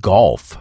golf.